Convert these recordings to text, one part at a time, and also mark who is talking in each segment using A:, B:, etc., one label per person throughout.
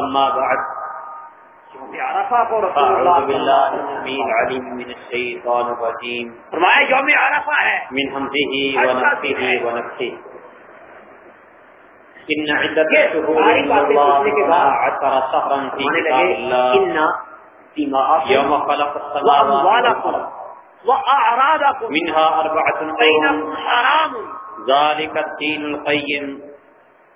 A: أما بعد.
B: یوم عرفہ کو رسول
A: السميع العليم من
B: فرمایا عرفہ ہے.
A: من الله عشر شهرا في كتاب الله يوم خلق السماوات منها أربعة
B: حرام.
A: ذلك الدين القيم.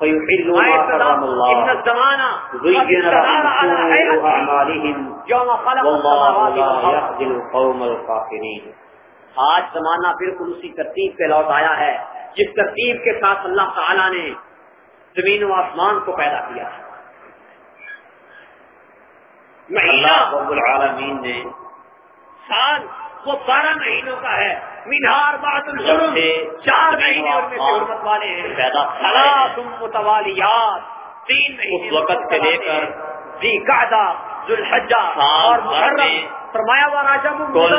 A: ما حرم زين لهم أعمالهم والله لا يهدي القوم الكافرين
B: آج زمانہ بالکل اسی ترتیب پہ لوٹ آیا ہے جس ترتیب کے ساتھ اللہ تعالی نے زمین و آسمان کو پیدا کیا
A: اللہ رب العالمین نے
B: سال وہ بارہ مہینوں کا ہے۔ مینار بات چار مہینے ان میں سے حرمت والے
A: پیدا
B: متوالیات تین مہینے
A: اس وقت سے لے کر
B: ذی قعدہ ذوالحجہ
A: سال
B: اور محرم۔ فرمایا ہوا راجا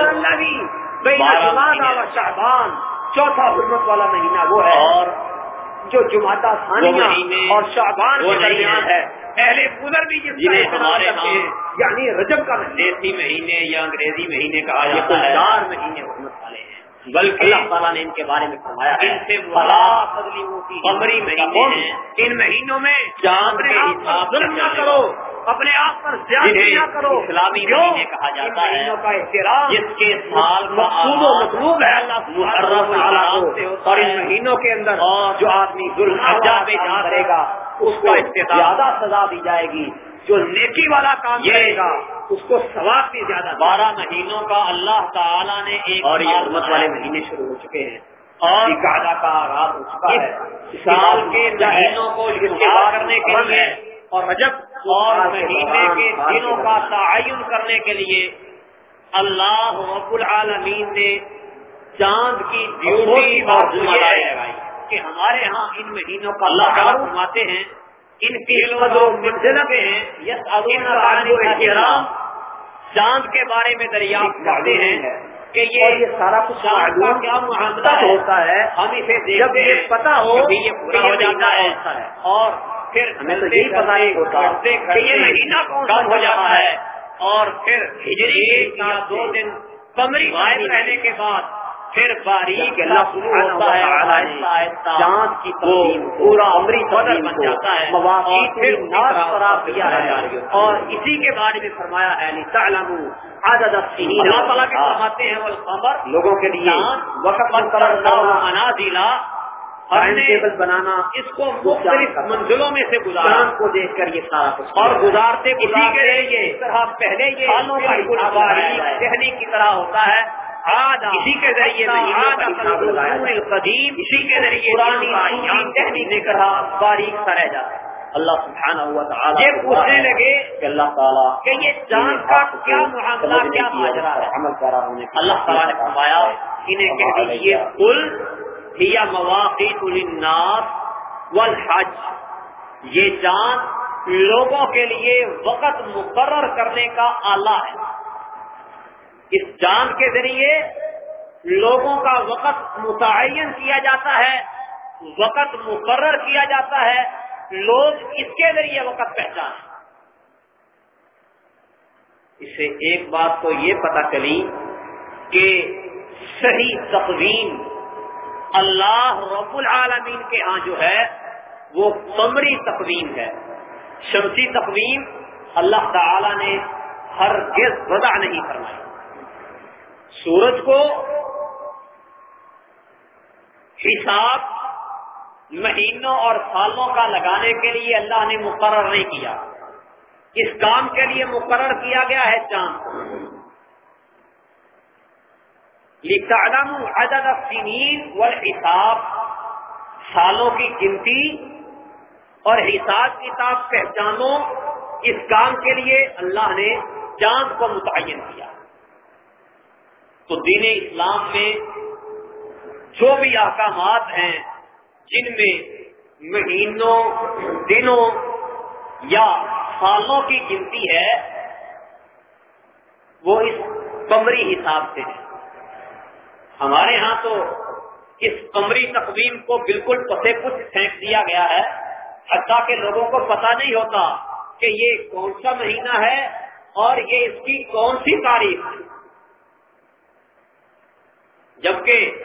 B: النبی بین جمادہ و شعبان۔ چوتھا حرمت والا مہینہ وہ ہے۔
A: اور
B: جو ثانیہ
A: مہینے
B: اور شعبان کے درمیان ہے۔ اہل پودر بھی کا
A: جنہیں ہمارے ہاں
B: یعنی رجب کا
A: دیسی مہینے یا انگریزی مہینے کہا جاتا ہے۔
B: چار مہینے حکومت والے ہیں۔
A: بلکہ
B: اللہ تعالیٰ نے ان کے بارے میں فرمایا
A: ان سے قمری مہینے ہیں۔
B: ان مہینوں میں
A: چاند کے حساب
B: نہ کرو۔ اپنے آپ پر زیادتی
A: جنہیں
B: نہ کرو۔
A: اسلامی؟ مہینے کہا جاتا ہے جس کے سال کا
B: مقصود و
A: آغاز
B: مطلوب ہے۔ اللہ
A: محرم سے
B: اور ان مہینوں کے اندر جو آدمی ظلم پہ
A: پہ
B: جا
A: جا
B: کرے گا اس کو۔ زیادہ سزا دی جائے گی جو نیکی والا کام کرے گا۔ اس کو ثواب بھی زیادہ
A: بارہ مہینوں کا اللہ تعالی نے ایک
B: اور یہ
A: بنایا۔
B: والے مہینے شروع ہو چکے ہیں۔
A: اور
B: کا آغاز ہو چکا ہے۔
A: سال کے مہینوں کو شمار کرنے کے لیے
B: اور رجب
A: اور مہینے کے دنوں کا تعین کرنے کے لیے اللہ رب العالمین نے چاند کی ڈیوٹی اور ذمہ داری لگائی کہ ہمارے ہاں ان مہینوں کا اللہ تعالیٰ فرماتے ہیں ان کی پہ ہیں۔ یس احترام چاند کے بارے میں دریافت کرتے ہیں کہ یہ
B: سارا کچھ
A: کا کیا معاملہ ہے؟
B: ہوتا ہے
A: ہم اسے
B: جب
A: دیکھتے
B: یہ
A: ہیں
B: پتا ہو
A: یہ پورا ہو جاتا ہے اور پھر
B: ہمیں تو یہی پتا ہوتا
A: کرتے
B: یہ مہینہ
A: کم ہو جاتا
B: ہے؟
A: اور پھر ہجری
B: ساتھ
A: دو دن کمری غائب رہنے کے بعد پھر باریک شروع ہوتا ہے آہستہ
B: چاند کی تقسیم
A: پورا عمری
B: بدر
A: بن جاتا ہے
B: مواقع
A: پھر
B: پر آپ
A: کیا ہے اور اسی کے بارے میں فرمایا ہے
B: لِتَعْلَمُوا عَدَدَ السِّنِينَ
A: اللہ تعالیٰ
B: وَالْحِسَابَ
A: فرماتے ہیں والقمر
B: لوگوں کے لیے وقت مقرر کرنا
A: منازل۔ ہم
B: ٹائم ٹیبل بنانا
A: اس کو مختلف منزلوں میں سے گزارا۔
B: کو دیکھ کر یہ سارا کچھ۔
A: اور۔ گزارتے گزارتے
B: کے
A: اس طرح پہلے یہ
B: سالوں کا
A: کی طرح ہوتا ہے۔
B: اسی کے ذریعے۔
A: قدیم
B: اسی کے ذریعے
A: پرانی طرح باریک سا رہ جاتا ہے۔
B: اللہ سبحانہ ہوا تعالیٰ
A: یہ پوچھنے لگے
B: کہ اللہ تعالیٰ
A: کہ یہ چاند کا کیا معاملہ کیا ماجرا ہے؟
B: عمل پیرا ہونے کی
A: اللہ تعالیٰ نے فرمایا انہیں کہہ دیجیے کل مواقع والحج۔ یہ چاند لوگوں کے لیے وقت مقرر کرنے کا آلہ ہے۔ اس چاند کے ذریعے لوگوں کا وقت متعین کیا جاتا ہے، وقت مقرر کیا جاتا ہے، لوگ اس کے ذریعے وقت پہچانے اس سے ایک بات تو یہ پتہ چلی کہ صحیح تقویم اللہ رب العالمین کے ہاں جو ہے، وہ قمری تقویم ہے۔ شمسی تقویم اللہ تعالی نے ہر گز وضع نہیں فرمائی۔ سورج کو حساب مہینوں اور سالوں کا لگانے کے لیے اللہ نے مقرر نہیں کیا۔ اس کام کے لیے مقرر کیا گیا ہے چاند لکھم عدد السنین والحساب۔ سالوں کی گنتی اور حساب کتاب پہچانو۔ اس کام کے لیے اللہ نے چاند کو متعین کیا۔
B: تو دین اسلام میں جو بھی احکامات ہیں، جن میں مہینوں، دنوں یا سالوں کی گنتی ہے، وہ اس کمری حساب سے ہے۔ ہمارے ہاں تو اس کمری تقویم کو بالکل پتے کچھ پھینک دیا گیا ہے۔ حتیٰ کہ لوگوں کو پتا نہیں ہوتا کہ یہ کون سا مہینہ ہے اور یہ اس کی کون سی تاریخ ہے۔ جبکہ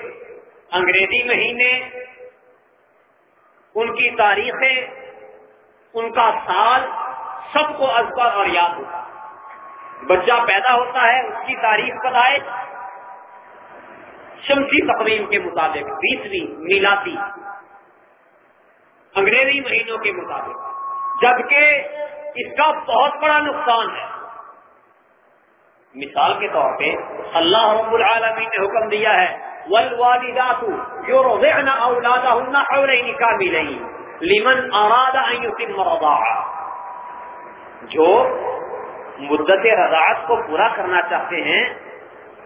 B: انگریزی مہینے ان کی تاریخیں، ان کا سال سب کو ازبر اور یاد ہوتا بچہ پیدا ہوتا ہے، اس کی تاریخ بتائے شمسی تقویم کے مطابق، بیسویں میلاتی انگریزی مہینوں کے مطابق۔ جبکہ اس کا بہت بڑا نقصان ہے۔ مثال کے طور پہ اللہ رب العالمین نے حکم دیا ہے، والوالدات يرضعن اولادهن حولين كاملين لمن اراد ان يتم رضاعه۔ جو مدت رضاعت کو پورا کرنا چاہتے ہیں،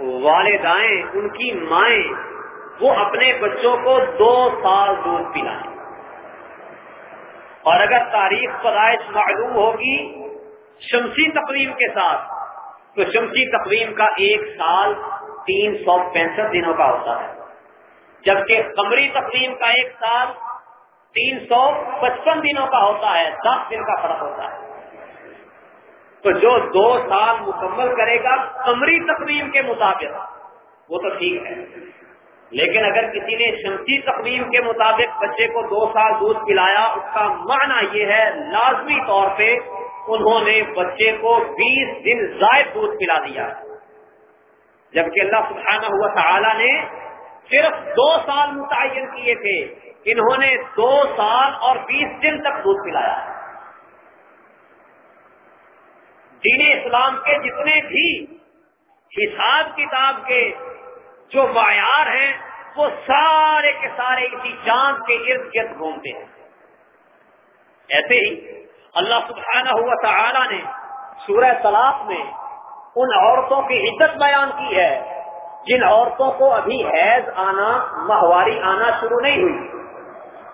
B: والدائیں، ان کی مائیں، وہ اپنے بچوں کو دو سال دودھ پلائیں۔ اور اگر تاریخ پیدائش معلوم ہوگی، شمسی تقویم کے ساتھ تو شمسی تقویم کا ایک سال تین سو پینسٹھ دنوں کا ہوتا ہے۔ جبکہ قمری تقویم کا ایک سال تین سو پچپن دنوں کا ہوتا ہے، دس دن کا فرق ہوتا ہے۔ تو جو دو سال مکمل کرے گا قمری تقویم کے مطابق، وہ تو ٹھیک ہے۔ لیکن اگر کسی نے شمسی تقویم کے مطابق بچے کو دو سال دودھ پلایا، اس کا معنی یہ ہے، لازمی طور پہ انہوں نے بچے کو بیس دن زائد دودھ پلا دیا۔ جبکہ اللہ سبحانہ ہوا تعالی نے صرف دو سال متعین کیے تھے۔ انہوں نے دو سال اور بیس دن تک دودھ پلایا۔ دین اسلام کے جتنے بھی حساب کتاب کے جو معیار ہیں، وہ سارے کے سارے اسی چاند کے ارد گرد گھومتے ہیں۔ ایسے ہی اللہ سبحانہ ہوا تعالی نے سورہ طلاق میں ان عورتوں کی عزت بیان کی ہے، جن عورتوں کو ابھی حیض آنا، ماہواری آنا شروع نہیں ہوئی۔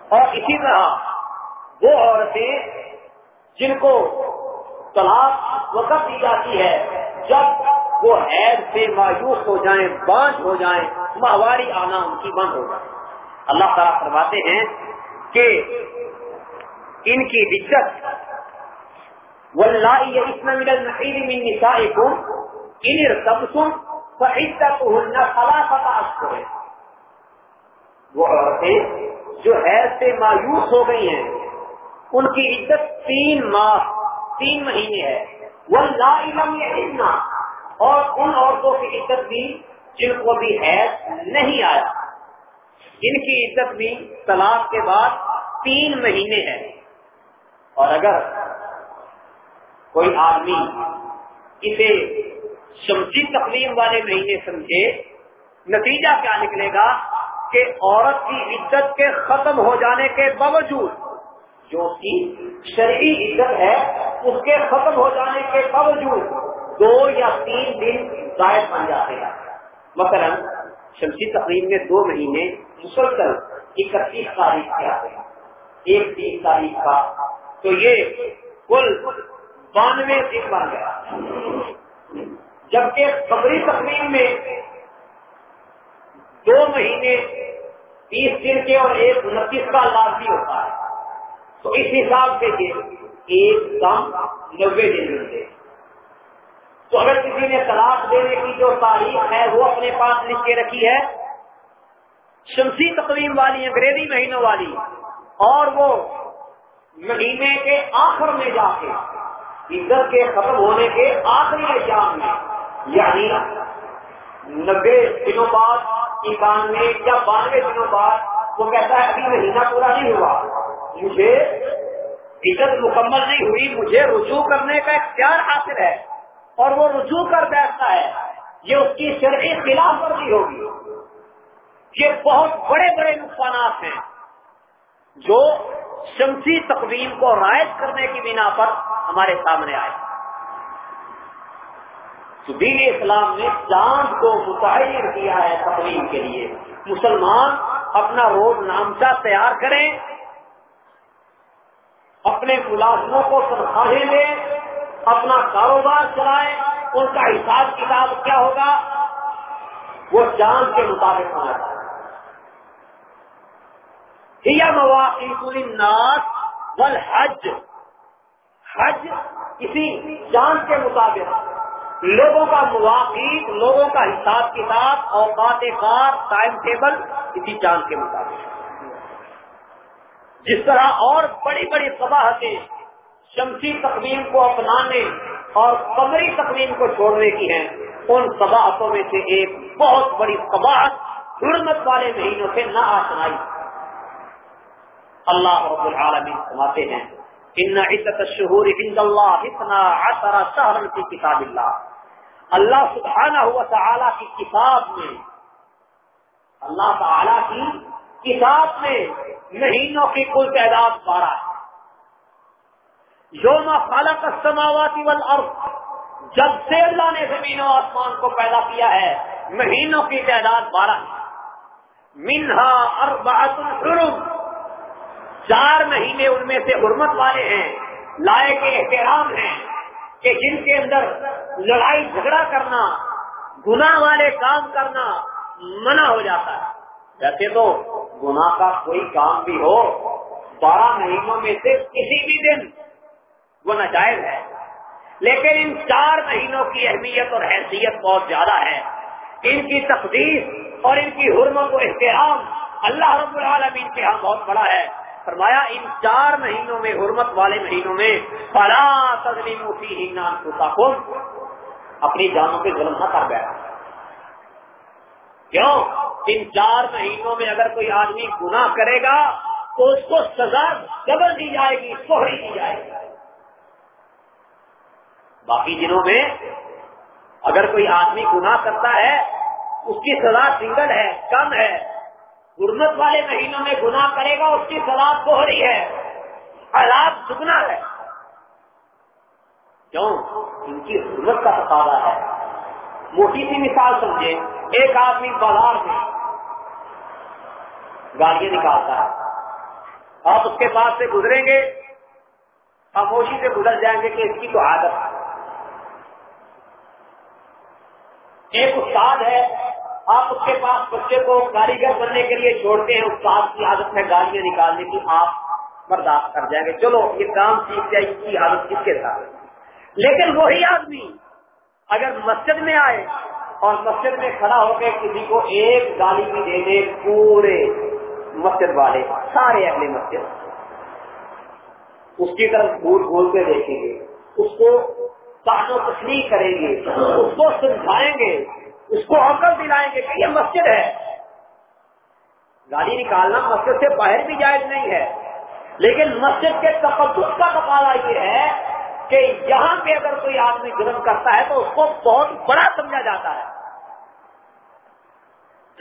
B: اور اسی طرح وہ عورتیں جن کو طلاق وقت دی جاتی ہے، جب وہ حید سے مایوس ہو جائیں بانچ ہو جائیں، ماہواری آنا ان کی بند ہو جائے۔ اللہ تعالیٰ فرماتے ہیں کہ ان کی دقت وہ عورتیں جو حید سے مایوس ہو گئی ہیں، ان کی عزت تین ماہ، تین مہینے ہے. وہ لا علم اور ان عورتوں کی عزت بھی، جن کو بھی حید نہیں آیا. ان کی عزت بھی طلاق کے بعد تین مہینے ہے. اور اگر کوئی آدمی اسے شمسی تقلیم والے مہینے سمجھے، نتیجہ کیا نکلے گا کہ عورت کی عزت کے ختم ہو جانے کے باوجود جو اس کی شرعی عزت ہے، اس کے ختم ہو جانے کے باوجود دو یا تین دن زائد بن جاتے ہیں۔ مثلا شمسی تقریب میں دو مہینے، مسلسل اکتیس تاریخ کے آتے ہیں۔ ایک تیس تاریخ کا تو یہ کل بانوے دن بن گیا۔ جبکہ خبری تقریب میں دو مہینے تیس دن کے اور ایک انتیس کا لازمی ہوتا ہے۔ تو اس حساب سے ایک دم نبے دن ملتے تو اگر کسی نے طلاق دینے کی جو تاریخ ہے وہ اپنے پاس لکھ کے رکھی ہے، شمسی تقویم والی، انگریزی مہینوں والی، اور وہ مہینے کے آخر میں جا کے، عزت کے ختم ہونے کے آخری ایام میں یعنی نبے دنوں بعد اکانوے یا بانوے دنوں بعد، وہ کہتا ہے، ابھی مہینہ پورا نہیں ہوا۔ مجھے عزت مکمل نہیں ہوئی، مجھے رجوع کرنے کا اختیار حاصل ہے، اور وہ رجوع کر بیٹھتا ہے، یہ اس کی شرعی خلاف ورزی ہوگی۔ یہ بہت بڑے بڑے نقصانات ہیں جو شمسی تقویم کو رائج کرنے کی بنا پر ہمارے سامنے آئے۔ تو دین اسلام نے چاند کو متعین کیا ہے تقریب کے لیے۔ مسلمان اپنا روز نامچہ تیار کریں، اپنے ملازموں کو تنخواہیں دیں اپنا کاروبار چلائیں، ان کا حساب کتاب کیا ہوگا؟ وہ چاند کے مطابق ہونا چاہیے مواقع الناس والحج. حج اسی چاند کے مطابق لوگوں کا مواقع لوگوں کا حساب کتاب، اوقات کار، ٹائم ٹیبل اسی چاند کے مطابق جس طرح اور بڑی بڑی قباہتیں شمسی تقویم کو اپنانے اور قمری تقویم کو چھوڑنے کی ہیں، ان قباحتوں میں سے ایک بہت بڑی قباحت حرمت والے مہینوں سے نہ آسنائی اللہ رب العالمین سماتے ہیں، ان عزت الشہور عند اللہ اتنا عشر شہر کی کتاب اللہ. اللہ سبحانہ ہوا تعالی کی کتاب میں، اللہ تعالی کی کتاب میں مہینوں کی کل تعداد بارہ ہے۔ یوم خالق السماوات والارض، جب سے اللہ نے زمین و آسمان کو پیدا کیا ہے، مہینوں کی تعداد بارہ ہے۔ منہا اربعت الحرم چار مہینے ان میں سے حرمت والے ہیں لائے کے احترام ہیں کہ جن کے اندر لڑائی جھگڑا کرنا، گناہ والے کام کرنا منع ہو جاتا ہے۔ ویسے تو گناہ کا کوئی کام بھی ہو، بارہ مہینوں میں سے کسی بھی دن وہ ناجائز ہے۔ لیکن ان چار مہینوں کی اہمیت اور حیثیت بہت زیادہ ہے۔ ان کی تقدیر اور ان کی حرمت و احترام اللہ رب العالمین کے ہاں بہت بڑا ہے۔ فرمایا، ان چار مہینوں میں، حرمت والے مہینوں میں، فلا تظلیم فی اپنی جانوں پہ ظلم نہ کر بیٹھا۔ کیوں؟ ان چار مہینوں میں اگر کوئی آدمی گناہ کرے گا، تو اس کو سزا ڈبل دی جائے گی سوہری دی جائے گی۔ باقی دنوں میں اگر کوئی آدمی گناہ کرتا ہے، اس کی سزا سنگل ہے، کم ہے۔ غرمت والے مہینوں میں گناہ کرے گا، اس کی سزا کوہری ہے۔ حالات دگنا ہے۔ کیوں؟ ان کی ضرورت کا تقاضا ہے۔ موٹی سی مثال سمجھے ایک آدمی بازار میں گاڑیاں نکالتا ہے۔ آپ اس کے پاس سے گزریں گے، خاموشی سے گزر جائیں گے کہ اس کی تو عادت ہے۔ ایک استاد ہے آپ اس کے پاس بچے کو کاریگر بننے کے لیے چھوڑتے ہیں استاد کی عادت ہے گاڑیاں نکالنے کی آپ برداشت کر جائیں گے۔ چلو، یہ کام سیکھ جائے اس کی عادت کس کے ساتھ لیکن وہی آدمی اگر مسجد میں آئے اور مسجد میں کھڑا ہو کے کسی کو ایک گالی بھی دے دے، پورے مسجد والے، سارے اگلے مسجد، اس کی طرف بھول بھول کے دیکھیں گے، اس کو و تشریح کریں گے، اس کو سمجھائیں گے۔ اس کو عقل دلائیں گے کہ یہ مسجد ہے۔ گاڑی نکالنا مسجد سے باہر بھی جائز نہیں ہے۔ لیکن مسجد کے تقدس کا مقابلہ یہ ہے کہ یہاں پہ اگر کوئی آدمی جرم کرتا ہے تو اس کو بہت بڑا سمجھا جاتا ہے۔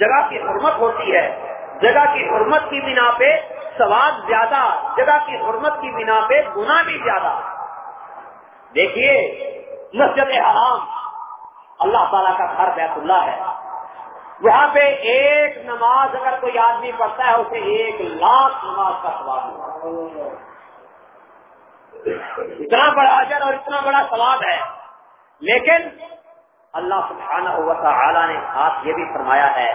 B: جگہ کی حرمت ہوتی ہے۔ جگہ کی حرمت کی بنا پہ سواد زیادہ، جگہ کی حرمت کی بنا پہ گنا بھی زیادہ۔ دیکھیے، مسجد حرام۔ اللہ تعالیٰ کا گھر بیت اللہ ہے۔ وہاں پہ ایک نماز اگر کوئی آدمی پڑھتا ہے، اسے ایک لاکھ نماز کا سواب اتنا بڑا اجر اور اتنا بڑا ثواب ہے۔ لیکن اللہ سبحانہ ہوا تعالی نے آپ یہ بھی فرمایا ہے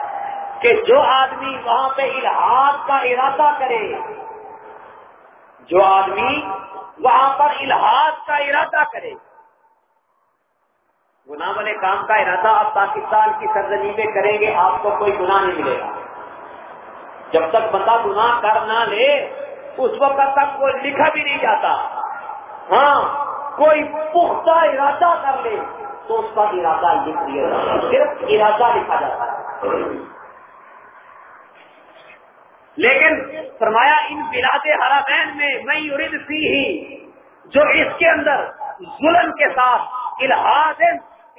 B: کہ جو آدمی وہاں پہ الحاظ کا ارادہ کرے، جو آدمی وہاں پر الحاظ کا ارادہ کرے گناہ والے کام کا ارادہ آپ پاکستان کی سرزنی میں کریں گے، آپ کو کوئی گناہ نہیں ملے گا۔ جب تک بندہ گناہ کر نہ لے، اس وقت تک کوئی لکھا بھی نہیں جاتا۔ ہاں کوئی پختہ ارادہ کر لے تو اس کا ارادہ لکھ دیا جاتا صرف ارادہ لکھا جاتا ہے۔ لیکن فرمایا، ان بلاد حرامین میں میں یورید سی ہی جو اس کے اندر ظلم کے ساتھ الحاظ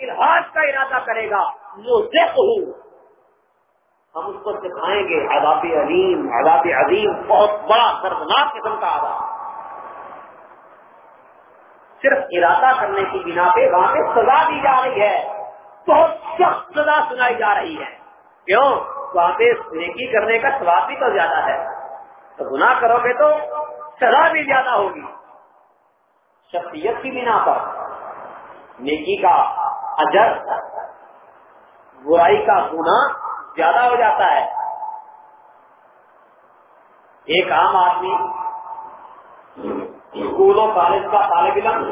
B: الحاظ کا ارادہ کرے گا وہ ہوں۔ ہم اس کو سکھائیں گے، عذاب علیم، عذاب عظیم، بہت بڑا دردناک قسم کا آداب صرف ارادہ کرنے کی بنا پہ وہاں پہ سزا دی جا رہی ہے۔ بہت سخت سزا سنائی جا رہی ہے۔ کیوں؟ وہاں پہ نیکی کرنے کا سواب بھی تو زیادہ ہے۔ تو گناہ کرو گے تو سزا بھی زیادہ ہوگی۔ شخصیت کی بنا پر نیکی کا اجر، برائی کا گناہ زیادہ ہو جاتا ہے۔ ایک عام آدمی اسکولوں کالج کا طالب علم،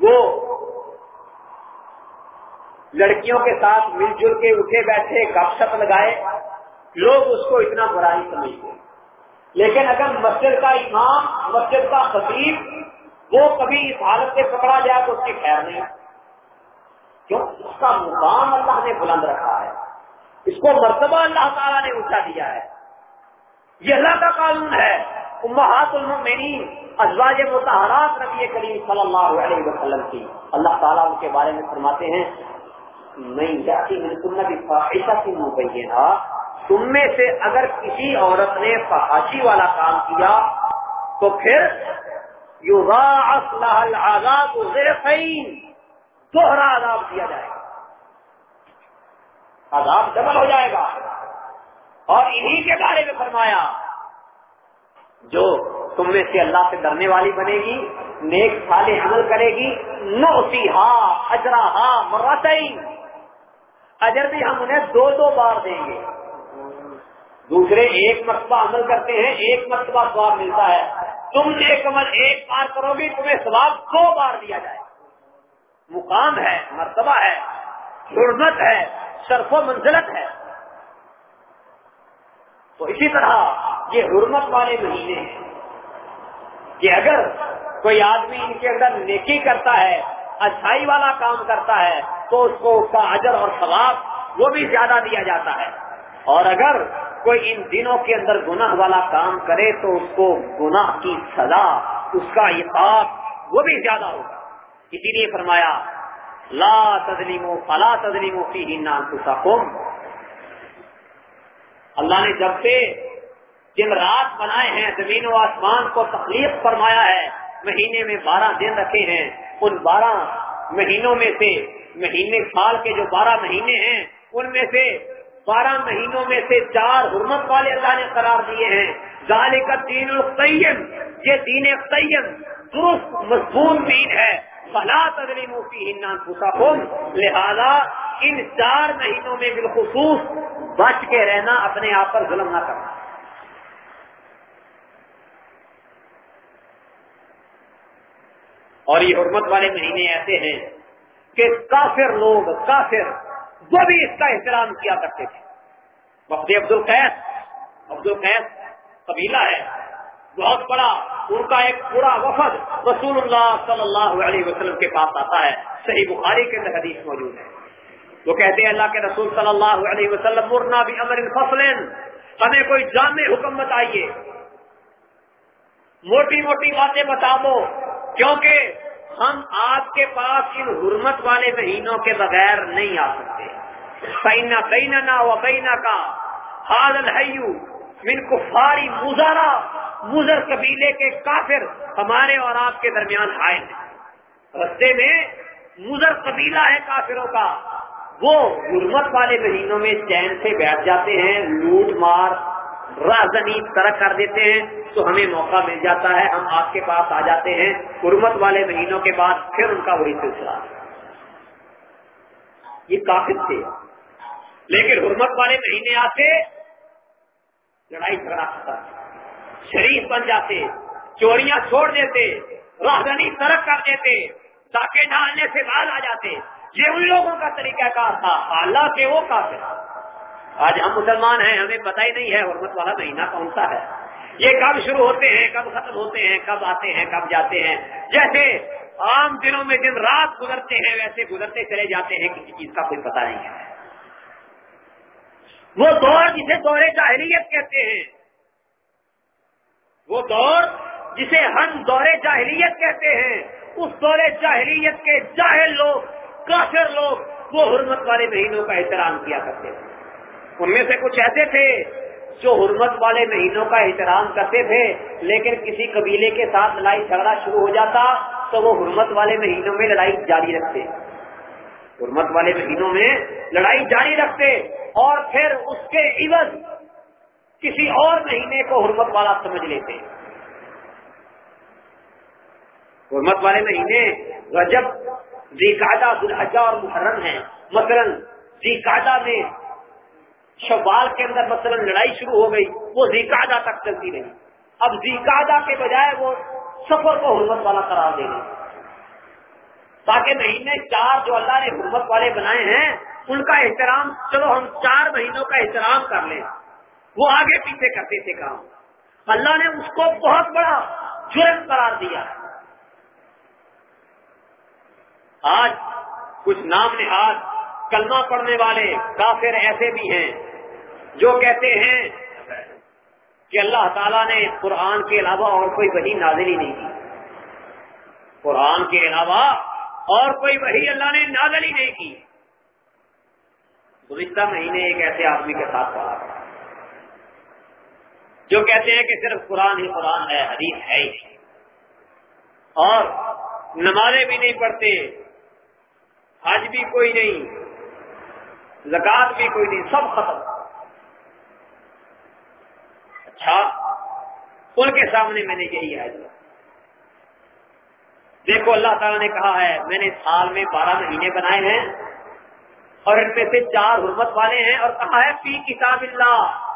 B: وہ لڑکیوں کے ساتھ مل جل کے اٹھے بیٹھے، گپ شپ لگائے، لوگ اس کو اتنا برا ہی سمجھتے لیکن اگر مسجد کا امام، مسجد کا خطیب، وہ کبھی اس حالت سے پکڑا جائے تو اس کی خیر نہیں۔ کیوں؟ اس کا مقام اللہ نے بلند رکھا ہے۔ اس کو مرتبہ اللہ تعالیٰ نے اونچا دیا ہے۔ یہ اللہ کا قانون ہے۔ امہات المؤمنین، ازواج متحرات نبی کریم صلی اللہ علیہ وسلم کی۔ اللہ تعالیٰ ان کے بارے میں فرماتے ہیں نہیں جاتی تم نے فاحشہ کی مبینہ، تم میں سے اگر کسی عورت نے فحاشی والا کام کیا، تو پھر یضاعف لها العذاب ضعفین۔ دوہرا عذاب دیا جائے گا۔ عذاب ڈبل ہو جائے گا۔ اور انہی کے بارے میں فرمایا، جو تم میں سے اللہ سے ڈرنے والی بنے گی، نیک صالح عمل کرے گی نوسی ہا اجرا ہا مرتعین اجر بھی ہم انہیں دو دو بار دیں گے۔ دوسرے ایک مرتبہ عمل کرتے ہیں، ایک مرتبہ سواب ملتا ہے۔ تم ایک عمل ایک بار کرو گی، تمہیں سواب دو بار دیا جائے۔ مقام ہے، مرتبہ ہے، حرمت ہے، شرف و منزلت ہے۔ تو اسی طرح یہ حرمت والے مہینے ہیں کہ اگر کوئی آدمی ان کے اندر نیکی کرتا ہے، اچھائی والا کام کرتا ہے، تو اس کو اس کا اجر اور ثواب وہ بھی زیادہ دیا جاتا ہے۔ اور اگر کوئی ان دنوں کے اندر گناہ والا کام کرے، تو اس کو گناہ کی سزا، اس کا عقاب وہ بھی زیادہ ہوگا۔ اسی لیے فرمایا، لا تدلیم فلا تدلیم فی انفسکم۔ اللہ نے جب سے جن رات بنائے ہیں، زمین و آسمان کو تخلیق فرمایا ہے، مہینے میں بارہ دن رکھے ہیں۔ ان بارہ مہینوں میں سے، مہینے سال کے جو بارہ مہینے ہیں، ان میں سے بارہ مہینوں میں سے چار حرمت والے اللہ نے قرار دیے ہیں۔ ظاہر کا دین القیم، یہ دین قیم، درست مضبوط دین ہے۔ فلا تدریم کی لہذا ان چار مہینوں میں بالخصوص بچ کے رہنا، اپنے آپ پر ظلم نہ کرنا۔ اور یہ حرمت والے مہینے ایسے ہیں کہ کافر لوگ، کافر وہ بھی اس کا احترام کیا کرتے تھے۔ وقت عبد القیس عبد القیس قبیلہ ہے، بہت بڑا ان کا ایک پورا وفد رسول اللہ صلی اللہ علیہ وسلم کے پاس آتا ہے۔ صحیح بخاری کے اندر حدیث موجود ہے۔ وہ کہتے ہیں، اللہ کے رسول صلی اللہ علیہ وسلم، مرنا بھی امر فصل ہمیں کوئی جامع حکم بتائیے موٹی موٹی باتیں بتا دو کیونکہ ہم آپ کے پاس ان حرمت والے مہینوں کے بغیر نہیں آ سکتے۔ سینا بینا نہ و بینا کا حاضل من کفاری مزارا مزر قبیلے کے کافر ہمارے اور آپ کے درمیان آئے ہیں۔ رستے میں مزر قبیلہ ہے کافروں کا۔ وہ غرمت والے مہینوں میں چین سے بیٹھ جاتے ہیں، لوٹ مار رازنی ترک کر دیتے ہیں، تو ہمیں موقع مل جاتا ہے، ہم آپ کے پاس آ جاتے ہیں۔ غرمت والے مہینوں کے بعد پھر ان کا وہی سلسلہ۔ یہ کافر تھے۔ لیکن حرمت والے مہینے آتے، لڑائی جھگڑا ختم شریف بن جاتے، چوریاں چھوڑ دیتے، راہدنی ترک کر دیتے تاکہ ڈالنے سے بعد آ جاتے۔ یہ ان لوگوں کا طریقہ کار تھا، اللہ کے وہ کافر۔ آج ہم مسلمان ہیں، ہمیں پتہ ہی نہیں ہے، حرمت والا مہینہ کون سا ہے۔ یہ کب شروع ہوتے ہیں، کب ختم ہوتے ہیں، کب آتے ہیں، کب جاتے ہیں۔ جیسے عام دنوں میں دن رات گزرتے ہیں، ویسے گزرتے چلے جاتے ہیں، کسی چیز کا کوئی پتہ نہیں ہے۔ وہ دور جسے دورے جاہلیت کہتے ہیں وہ دور جسے ہم دور جاہلیت کہتے ہیں، اس دور جاہلیت کے جاہل لوگ، کافر لوگ، وہ حرمت والے مہینوں کا احترام کیا کرتے تھے۔ ان میں سے کچھ ایسے تھے جو حرمت والے مہینوں کا احترام کرتے تھے، لیکن کسی قبیلے کے ساتھ لڑائی جھگڑا شروع ہو جاتا تو وہ حرمت والے مہینوں میں لڑائی جاری رکھتے۔ حرمت والے مہینوں میں لڑائی جاری رکھتے اور پھر اس کے عوض کسی اور مہینے کو حرمت والا سمجھ لیتے حرمت والے مہینے رجب زیقادہ دلحجہ اور محرم ہیں۔ مثلا زیقادہ میں شوال کے اندر مثلا لڑائی شروع ہو گئی، وہ زیقادہ تک چلتی رہی۔ اب زیقادہ کے بجائے وہ سفر کو حرمت والا قرار دے گی تاکہ مہینے چار جو اللہ نے حرمت والے بنائے ہیں، ان کا احترام، چلو ہم چار مہینوں کا احترام کر لیں۔ وہ آگے پیچھے کرتے تھے کام۔ اللہ نے اس کو بہت بڑا جرم قرار دیا۔ آج کچھ نام نہاد، کلمہ پڑھنے والے کافر ایسے بھی ہیں جو کہتے ہیں کہ اللہ تعالیٰ نے قرآن کے علاوہ اور کوئی وہی نازل ہی نہیں کی۔ قرآن کے علاوہ اور کوئی وہی اللہ نے نازل ہی نہیں کی۔ گزشتہ مہینے ایک ایسے آدمی کے ساتھ پڑھا۔ جو کہتے ہیں کہ صرف قرآن ہی قرآن ہے، حدیث ہے ہی اور نمازیں بھی نہیں پڑھتے، حج بھی کوئی نہیں زکات بھی کوئی نہیں، سب ختم۔ اچھا ان کے سامنے میں نے یہی ہے دیکھو، اللہ تعالیٰ نے کہا ہے، میں نے سال میں بارہ مہینے بنائے ہیں اور ان میں سے چار حرمت والے ہیں اور کہا ہے، فی کتاب اللہ۔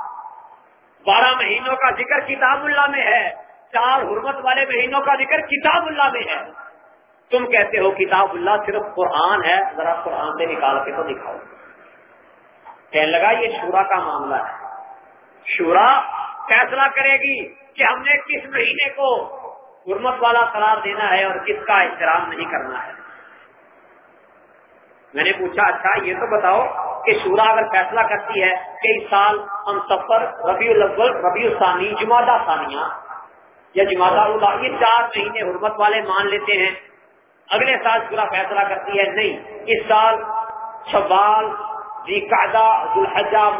B: بارہ مہینوں کا ذکر کتاب اللہ میں ہے، چار حرمت والے مہینوں کا ذکر کتاب اللہ میں ہے۔ تم کہتے ہو کتاب اللہ صرف قرآن ہے، ذرا قرآن سے نکال کے تو دکھاؤ۔ کہنے لگا، یہ شورا کا معاملہ ہے۔ شورا فیصلہ کرے گی کہ ہم نے کس مہینے کو حرمت والا قرار دینا ہے اور کس کا احترام نہیں کرنا ہے۔ میں نے پوچھا اچھا یہ تو بتاؤ کہ شورا اگر فیصلہ کرتی ہے کہ اس سال ہم سفر ربیع الاول، ربیع الثانی جمادہ ثانیہ یا جمادہ اللہ یہ چار مہینے حرمت والے مان لیتے ہیں۔ اگلے سال پورا فیصلہ کرتی ہے، نہیں، اس سال شوال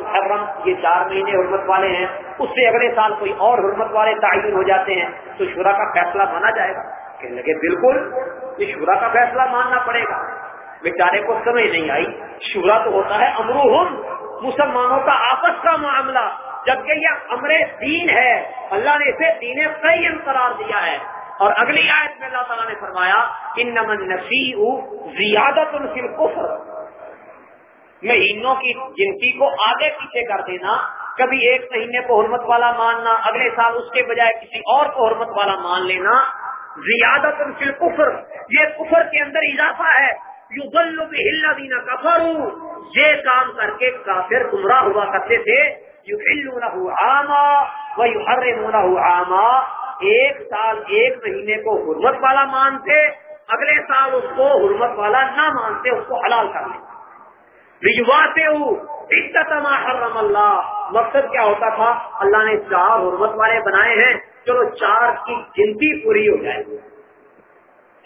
B: محرم، یہ چار مہینے حرمت والے ہیں۔ اس سے اگلے سال کوئی اور حرمت والے تعین ہو جاتے ہیں، تو شورا کا فیصلہ مانا جائے گا۔ کہنے لگے، بالکل، یہ شورا کا فیصلہ ماننا پڑے گا۔ بیچارے کو سمجھ نہیں آئی۔ شورا تو ہوتا ہے امرو مسلمانوں کا آپس کا معاملہ۔ جبکہ یہ امر دین ہے، اللہ نے اسے دین قیم قرار دیا ہے۔ اور اگلی آیت میں اللہ تعالیٰ نے فرمایا ان نمن نفی زیادت مہینوں کی گنتی کو آگے پیچھے کر دینا، کبھی ایک مہینے کو حرمت والا ماننا، اگلے سال اس کے بجائے کسی اور کو حرمت والا مان لینا۔ زیادت فی کفر یہ کفر کے اندر اضافہ ہے۔ یو بلو ہلنا دینا کفر یہ کام کر کے کافر گمراہ ہوا کرتے تھے۔ یو ہلو نہ آما وہ ہر آما ایک سال، ایک مہینے کو حرمت والا مانتے۔ اگلے سال اس کو حرمت والا نہ مانتے، اس کو حلال کر لیں بھجواتے ہوں حرم اللہ۔ مقصد کیا ہوتا تھا؟ اللہ نے چار حرمت والے بنائے ہیں۔ چلو چار کی گنتی پوری ہو جائے۔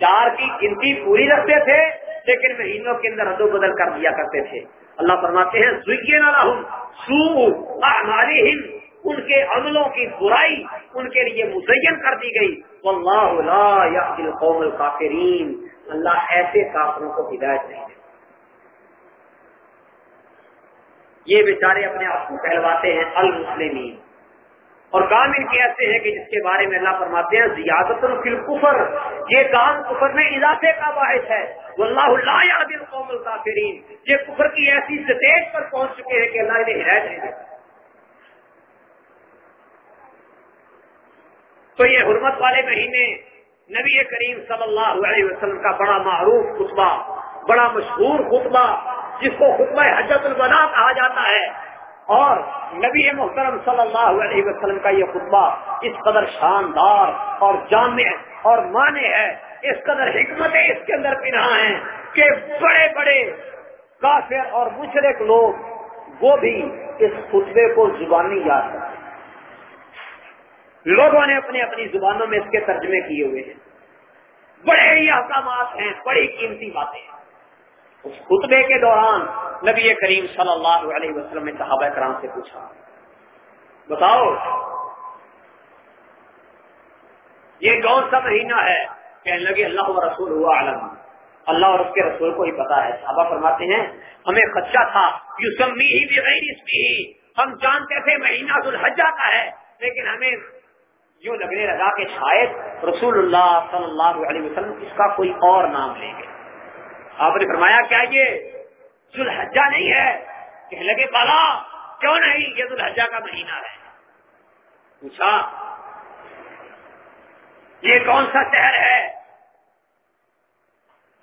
B: چار کی گنتی پوری رکھتے تھے۔ لیکن مہینوں کے اندر ادو بدل کر دیا کرتے تھے۔ اللہ فرماتے ہیں زوئیے ان کے عملوں کی برائی ان کے لیے مزین کر دی گئی۔ واللہ لا القوم الکافرین اللہ ایسے کافروں کو ہدایت نہیں یہ بیچارے اپنے آپ کو کہلواتے ہیں، المسلمین۔ اور کام ان کے ایسے ہیں کہ جس کے بارے میں اللہ فرماتے ہیں، زیادت القفر یہ کام کفر میں اضافے کا باعث ہے۔ واللہ لا القوم الکافرین۔ یہ کفر کی ایسی سٹیج پر پہنچ چکے ہیں کہ اللہ انہیں ہدایت نہیں دیتا۔ تو یہ حرمت والے مہینے نبی کریم صلی اللہ علیہ وسلم کا بڑا معروف خطبہ، بڑا مشہور خطبہ، جس کو خطبہ حجت البنا کہا جاتا ہے۔ اور نبی محترم صلی اللہ علیہ وسلم کا یہ خطبہ اس قدر شاندار اور جامع اور مانے ہے، اس قدر حکمتیں اس کے اندر پنہا ہیں کہ بڑے بڑے کافر اور مشرق لوگ وہ بھی اس خطبے کو زبانی یاد کرتے لوگوں نے اپنی اپنی زبانوں میں اس کے ترجمے کیے ہوئے ہیں۔ بڑے ہی احکامات ہیں، بڑی قیمتی باتیں ہیں۔ اس خطبے کے دوران نبی کریم صلی اللہ علیہ وسلم نے صحابہ کرام سے پوچھا، بتاؤ، یہ کون سا مہینہ ہے؟ کہنے لگے، اللہ و رسول ہوا عالم۔ اللہ اور اس کے رسول کو ہی پتا ہے۔ صحابہ فرماتے ہیں، ہمیں خدشہ تھا۔ یوسمی ہی بغیر اس کی ہی۔ ہم جانتے تھے مہینہ الحجہ کا ہے، لیکن ہمیں یوں لگنے لگا کہ شاید رسول اللہ صلی اللہ علیہ وسلم اس کا کوئی اور نام لیں گے۔ آپ نے فرمایا، کیا یہ ذوالحجہ نہیں ہے کہ لگے، بالا، کیوں نہیں؟ یہ ذوالحجہ کا مہینہ ہے۔ پوچھا، یہ کون سا شہر ہے؟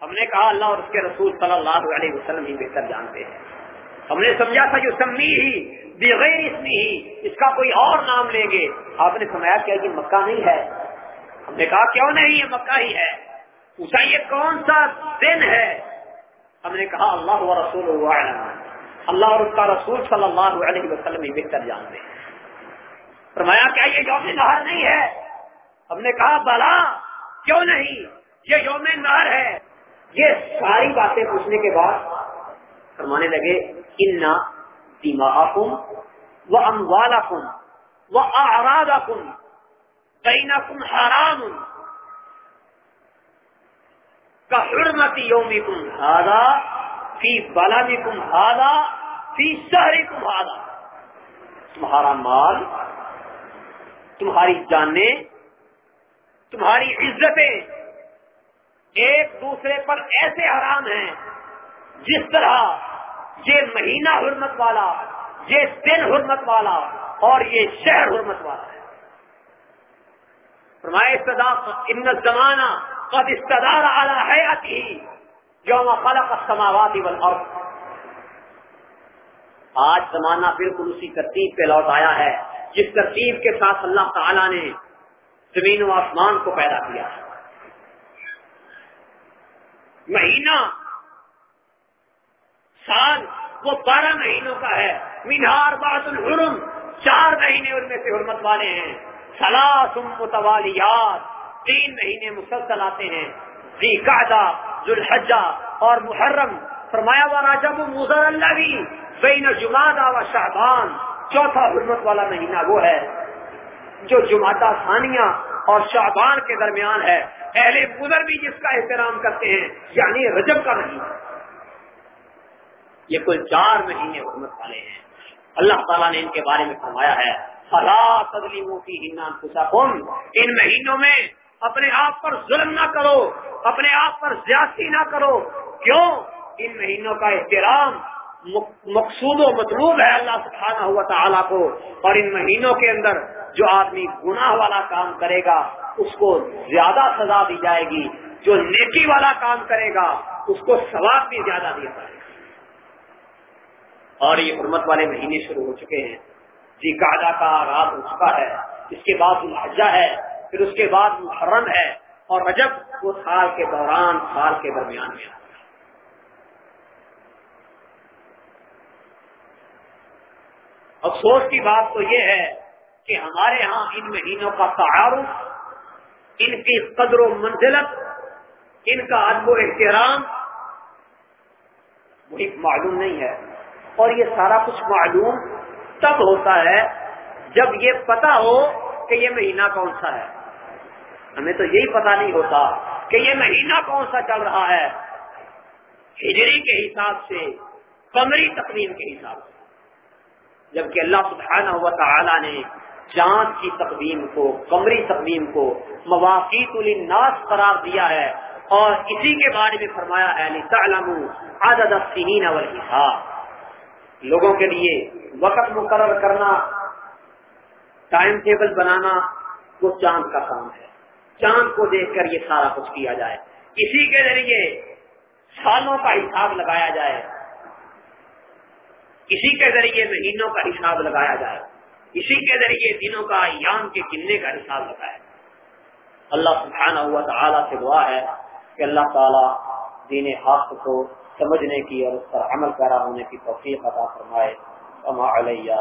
B: ہم نے کہا، اللہ اور اس کے رسول صلی اللہ علیہ وسلم ہی بہتر جانتے ہیں۔ ہم نے سمجھا تھا جو سمی ہی، بغیر اسمی ہی اس کا کوئی اور نام لیں گے۔ آپ نے سمایا کیا کہ مکہ نہیں ہے۔ ہم نے کہا، کیوں نہیں؟ یہ مکہ ہی ہے۔ پوچھا، یہ کون سا دن ہے؟ ہم نے کہا اللہ و رسول اللہ اور اس کا رسول صلی اللہ علیہ وسلم ہی بہتر جانتے ہیں۔ فرمایا کیا یہ یوم نہر نہیں ہے۔ ہم نے کہا، بلا، کیوں نہیں؟ یہ یوم نہر ہے۔ یہ ساری باتیں پوچھنے کے بعد فرمانے لگے، انا دیما کم وہ اموالا کم وہ آراد کم بینا کم حرام۔ کا حرمتی یومی کم ہادا فی بالا کم ہادا فی شہری کم ہادا تمہارا مال، تمہاری جانیں، تمہاری عزتیں ایک دوسرے پر ایسے حرام ہیں جس طرح یہ مہینہ حرمت والا، یہ دن حرمت والا اور یہ شہر حرمت والا ہے۔ ان زمانہ قد استدار اعلی حیاتی یوم خلق السماوات والارض آج زمانہ بالکل اسی ترتیب پہ لوٹ آیا ہے، جس ترتیب کے ساتھ اللہ تعالی نے زمین و آسمان کو پیدا کیا۔ مہینہ، سال، وہ بارہ مہینوں کا ہے۔ مینار بات الحرم، چار مہینے ان میں سے حرمت والے ہیں۔ سلاسم متوالیات، تین مہینے مسلسل آتے ہیں۔ ذی قعدہ، ذوالحجہ اور محرم۔ فرمایا والا جب مزر اللہ بھی بین جمادہ و شعبان۔ چوتھا حرمت والا مہینہ وہ ہے جو جماعت ثانیہ اور شعبان کے درمیان ہے۔ اہل مدر بھی جس کا احترام کرتے ہیں یعنی رجب کا مہینہ۔ یہ کل چار مہینے حکومت والے ہیں۔ اللہ تعالیٰ نے ان کے بارے میں فرمایا ہے۔ ان مہینوں میں اپنے آپ پر ظلم نہ کرو، اپنے آپ پر زیادتی نہ کرو۔ کیوں؟ ان مہینوں کا احترام مقصود و مطلوب ہے اللہ سبحانہ ہوا تعالیٰ کو۔ اور ان مہینوں کے اندر جو آدمی گناہ والا کام کرے گا، اس کو زیادہ سزا دی جائے گی۔ جو نیکی والا کام کرے گا، اس کو ثواب بھی زیادہ دیا جائے گا۔ اور یہ حرمت والے مہینے شروع ہو چکے ہیں۔ جی قاعدہ کا آغاز ہو چکا ہے، اس کے بعد الحجہ ہے، پھر اس کے بعد محرم ہے، اور رجب وہ سال کے دوران سال کے درمیان میں آتا ہے۔ افسوس کی بات تو یہ ہے کہ ہمارے ہاں ان مہینوں کا تعارف، ان کی قدر و منزلت، ان کا ادب و احترام معلوم نہیں ہے۔ اور یہ سارا کچھ معلوم تب ہوتا ہے؟ جب یہ پتا ہو کہ یہ مہینہ کون سا ہے۔ ہمیں تو یہی پتا نہیں ہوتا کہ یہ مہینہ کون سا چل رہا ہے۔ ہجری کے حساب سے کمری تقویم کے حساب سے۔ جبکہ اللہ سبحانہ ہوا تعالی نے چاند کی تقویم کو، قمری تقویم کو مواقع الناس قرار دیا ہے۔ اور اسی کے بارے میں فرمایا ہے عدد السنین والحساب۔ لوگوں کے لیے وقت مقرر کرنا، ٹائم ٹیبل بنانا وہ چاند کا کام ہے۔ چاند کو دیکھ کر یہ سارا کچھ کیا جائے۔ اسی کے ذریعے سالوں کا حساب لگایا جائے۔ اسی کے ذریعے مہینوں کا حساب لگایا جائے۔ اسی کے ذریعے دنوں کا ایام کے گننے کا حساب لگایا اللہ سبحانہ ہوا تعالیٰ سے دعا ہے کہ اللہ تعالیٰ دین حق کو سمجھنے کی اور اس پر عمل پیرا ہونے کی توفیق عطا فرمائے۔ علیہ